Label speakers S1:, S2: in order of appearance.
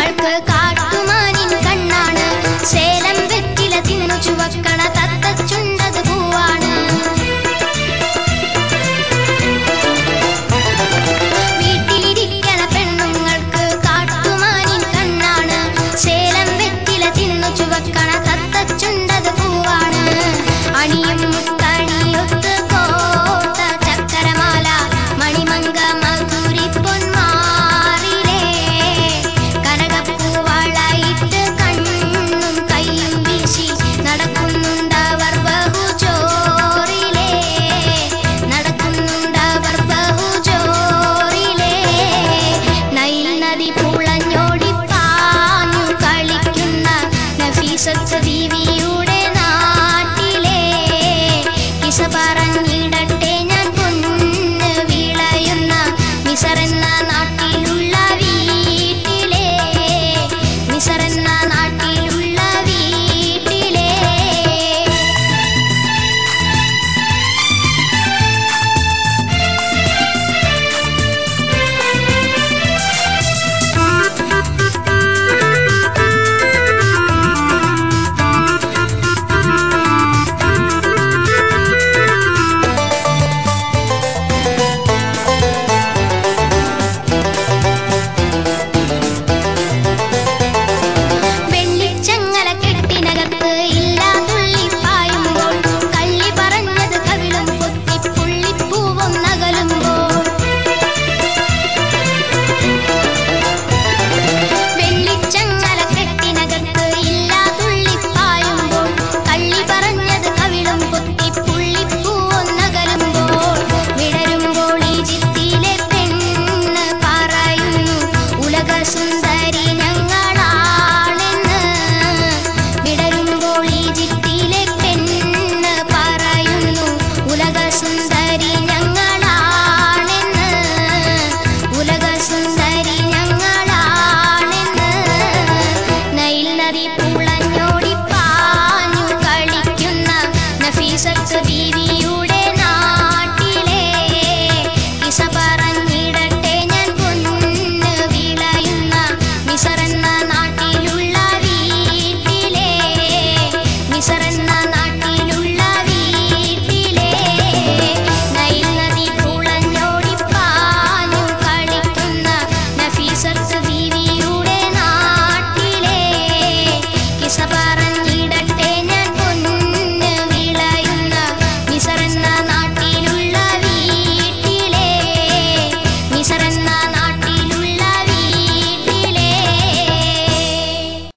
S1: da da परिपूर्ण